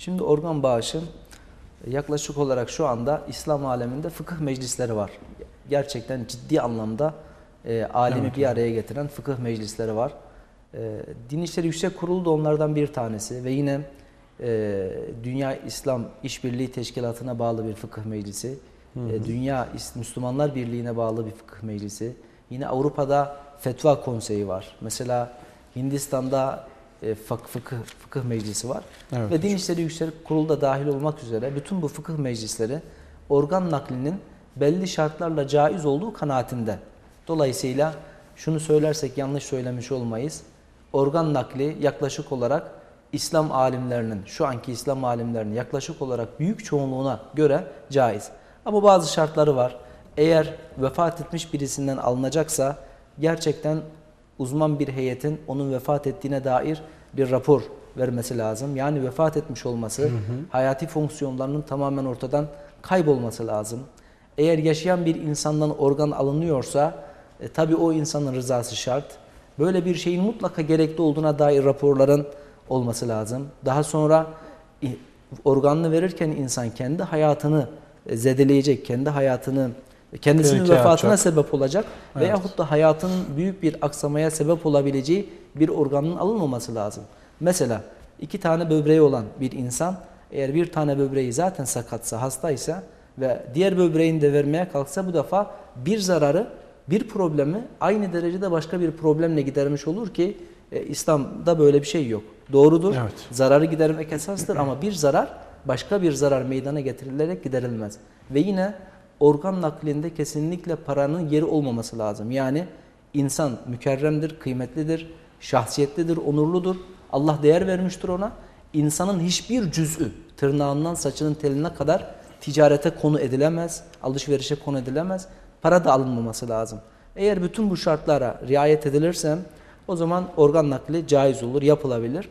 Şimdi organ bağışı yaklaşık olarak şu anda İslam aleminde fıkıh meclisleri var. Gerçekten ciddi anlamda e, alemi Evet, bir araya getiren fıkıh meclisleri var. E, Din İşleri Yüksek Kurulu da onlardan bir tanesi ve yine e, Dünya İslam İşbirliği Teşkilatı'na bağlı bir fıkıh meclisi, e, Dünya İs- Müslümanlar Birliği'ne bağlı bir fıkıh meclisi, yine Avrupa'da Fetva Konseyi var. Mesela Hindistan'da e, fıkıh, fıkıh meclisi var. Evet Ve Din İşleri Yüksek Kurulu da dahil olmak üzere bütün bu fıkıh meclisleri organ naklinin belli şartlarla caiz olduğu kanaatinde. Dolayısıyla şunu söylersek yanlış söylemiş olmayız. Organ nakli yaklaşık olarak İslam alimlerinin, şu anki İslam alimlerinin yaklaşık olarak büyük çoğunluğuna göre caiz. Ama bazı şartları var. Eğer vefat etmiş birisinden alınacaksa gerçekten uzman bir heyetin onun vefat ettiğine dair bir rapor vermesi lazım. Yani vefat etmiş olması, hayati fonksiyonlarının tamamen ortadan kaybolması lazım. Eğer yaşayan bir insandan organ alınıyorsa, e, tabii o insanın rızası şart. Böyle bir şeyin mutlaka gerekli olduğuna dair raporların olması lazım. Daha sonra organını verirken insan kendi hayatını e, zedeleyecek, kendi hayatını, kendisinin Tehlikeye vefatına atacak. sebep olacak Evet. veyahut da hayatının büyük bir aksamaya sebep olabileceği bir organın alınmaması lazım. Mesela iki tane böbreği olan bir insan eğer bir tane böbreği zaten sakatsa, hastaysa ve diğer böbreğini de vermeye kalksa bu defa bir zararı, bir problemi aynı derecede başka bir problemle gidermiş olur ki e, İslam'da böyle bir şey yok. Doğrudur. Evet. Zararı gidermek esastır ama bir zarar başka bir zarar meydana getirilerek giderilmez. Ve yine organ naklinde kesinlikle paranın yeri olmaması lazım. Yani insan mükerremdir, kıymetlidir, şahsiyetlidir, onurludur. Allah değer vermiştir ona. İnsanın hiçbir cüz'ü, tırnağından saçının teline kadar ticarete konu edilemez, alışverişe konu edilemez. Para da alınmaması lazım. Eğer bütün bu şartlara riayet edilirse o zaman organ nakli caiz olur, yapılabilir.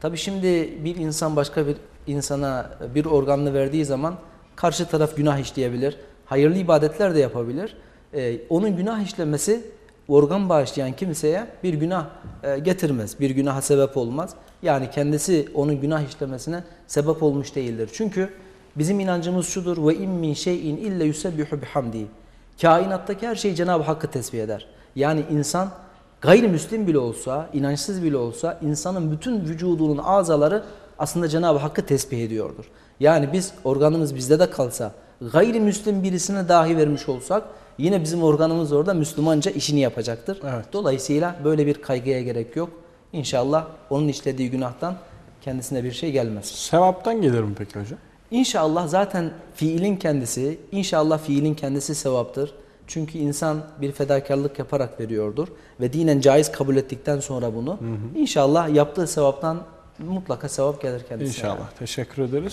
Tabi şimdi bir insan başka bir insana bir organını verdiği zaman karşı taraf günah işleyebilir. Hayırlı ibadetler de yapabilir. Ee, onun günah işlemesi organ bağışlayan kimseye bir günah e, getirmez. Bir günaha sebep olmaz. Yani kendisi onun günah işlemesine sebep olmuş değildir. Çünkü bizim inancımız şudur. Ve in min şeyin illa yusebbihu bihamdi. Kainattaki her şey Cenab-ı Hakk'ı tesbih eder. Yani insan gayrimüslim bile olsa, inançsız bile olsa insanın bütün vücudunun azaları aslında Cenab-ı Hakk'ı tesbih ediyordur. Yani biz organımız bizde de kalsa, gayrimüslim birisine dahi vermiş olsak yine bizim organımız orada Müslümanca işini yapacaktır. Evet. Dolayısıyla böyle bir kaygıya gerek yok. İnşallah onun işlediği günahtan kendisine bir şey gelmez. Sevaptan gelir mi peki hocam? İnşallah zaten fiilin kendisi, inşallah fiilin kendisi sevaptır. Çünkü insan bir fedakarlık yaparak veriyordur ve dinen caiz kabul ettikten sonra bunu inşallah yaptığı sevaptan mutlaka sevap gelir kendisine. İnşallah. Teşekkür ederiz.